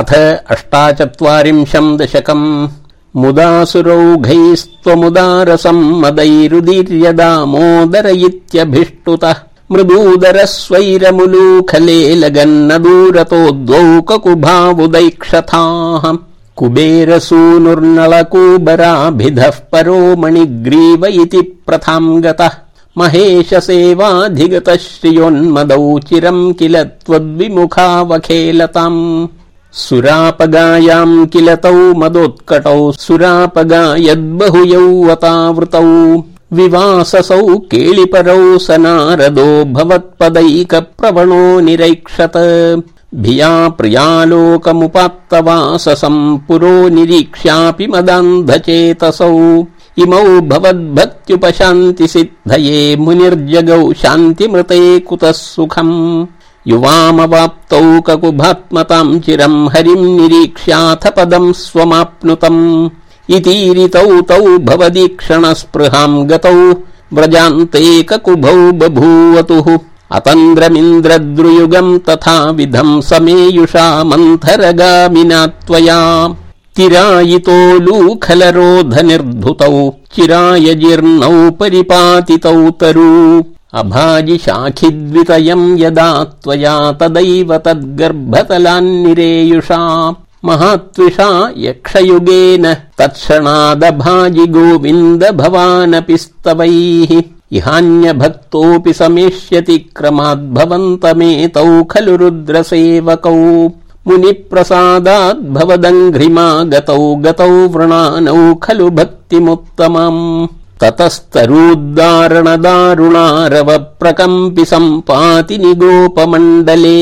अथ अष्टाचत्वारिंशम् दशकम्। मुदासुरौघैस्त्वमुदारसम् मदैरुदीर्यदामोदर इत्यभिष्टुतः मृदूदरः स्वैरमुलूखले लगन्न दूरतो द्वौ ककुभावुदैक्षथाः कुबेरसूनुर्नलकूबराभिधः परो मणिग्रीव इति प्रथाम् गतः महेश सेवाधिगतः श्रियोन्मदौ चिरम् किल त्वद्विमुखावखेलताम् सुरापगायाम् किल तौ मदोत्कटौ सुरापगायद्बहुयौवतावृतौ विवाससौ केलिपरौ स नारदो भवत्पदैक प्रवणो निरैक्षत। भिया प्रियालोकमुपात्तवाससम् पुरो निरीक्ष्यापि मदान्धचेतसौ। इमौ भवद्भक्त्युपशान्ति सिद्धये मुनिर्जगौ शान्तिमृते कुतः सुखम् युवामवाप्तौ ककुभात्मताम् चिरम् हरिम् निरीक्ष्याथ पदम् स्वमाप्नुतम्। इतीरितौ तौ भवदीक्षणस्पृहाम् गतौ व्रजान्ते ककुभौ बभूवतुः। अतन्द्रमिन्द्रद्रुयुगम् तथा विधम् समेयुषा मन्थरगामिना त्वया। तिरायितो लूखलरोध निर्धुतौ चिराय जीर्णौ परिपातितौ तरु अभाजि शाखिद्वितयम् यदा त्वया तदैव तद्गर्भतलान्निरेयुषा महात्विषा यक्षयुगेन तत्क्षणादभाजि गोविन्द भवानपि स्तवैः इहान्यभक्तोऽपि समेष्यति क्रमाद्भवन्तमेतौ खलु रुद्रसेवकौ मुनिप्रसादाद्भवदङ्घ्रिमा गतौ गतौ वृणानौ खलु भक्तिमुत्तमम् ततस्तरूद्दारणदारुणारव प्रकम्पि सम्पाति निगोपमण्डले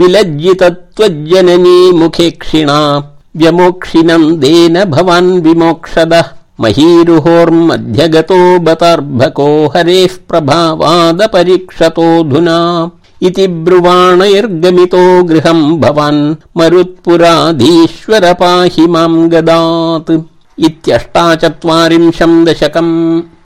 विलज्जित त्वज्जननी मुखे क्षिणा व्यमोक्षिनन्देन भवान् विमोक्षदः महीरुहोर्मध्यगतो बतार्भको हरेः प्रभावादपरीक्षतोऽधुना इति ब्रुवाणैर्गमितो गृहम् भवान् मरुत्पुराधीश्वर पाहि माम् गदात् इत्यष्टाचत्वारिंशम् दशकम्